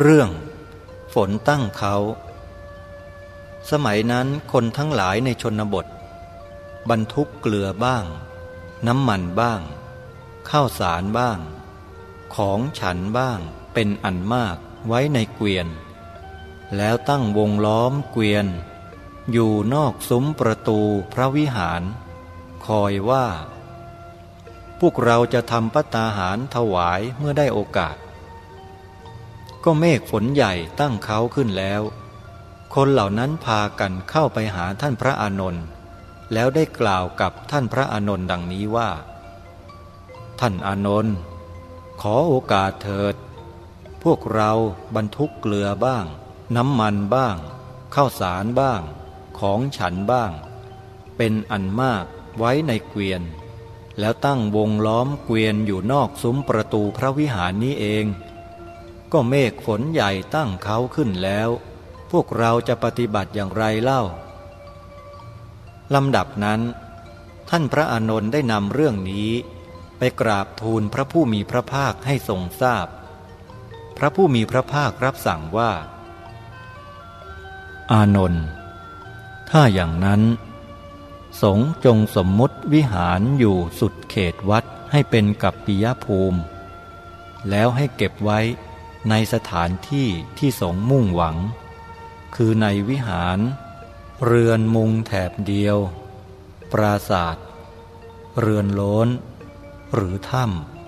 เรื่อง ฝนตั้งเขา สมัยนั้นคนทั้งหลายในชนบท บรรทุกเกลือบ้าง น้ำมันบ้าง ข้าวสารบ้าง ของฉันบ้างเป็นอันมากไว้ในเกวียน แล้วตั้งวงล้อมเกวียน อยู่นอกซุ้มประตูพระวิหาร คอยว่า พวกเราจะทำปัตตาหารถวายเมื่อได้โอกาส ก็เมฆฝนใหญ่ตั้งเขาขึ้นแล้ว คนเหล่านั้นพากันเข้าไปหาท่านพระอานนท์แล้วได้กล่าวกับท่านพระอานนท์ดังนี้ว่า ท่านอานนท์ขอโอกาสเถิด พวกเราบรรทุกเกลือบ้าง น้ำมันบ้างข้าวสารบ้าง ของฉันบ้าง เป็นอันมากไว้ในเกวียน แล้วตั้งวงล้อมเกวียนอยู่นอกซุ้มประตูพระวิหารนี้เอง ก็เมฆฝนใหญ่ตั้งเขาขึ้นแล้ว พวกเราจะปฏิบัติอย่างไรเล่าลำดับนั้น ท่านพระอานนท์ได้นำเรื่องนี้ ไปกราบทูลพระผู้มีพระภาคให้ทรงทราบพพระผู้มีพระภาครับสั่งว่า อานนท์ถ้าอย่างนั้น สงจงสมมุติวิหารอยู่สุดเขตวัดให้เป็นกับปิยภูมิ แล้วให้เก็บไว้ ในสถานที่ที่สงมุ่งหวัง คือในวิหาร เรือนมุงแถบเดียว ปราศาสตร์เรือนโล้น หรือถ้ำ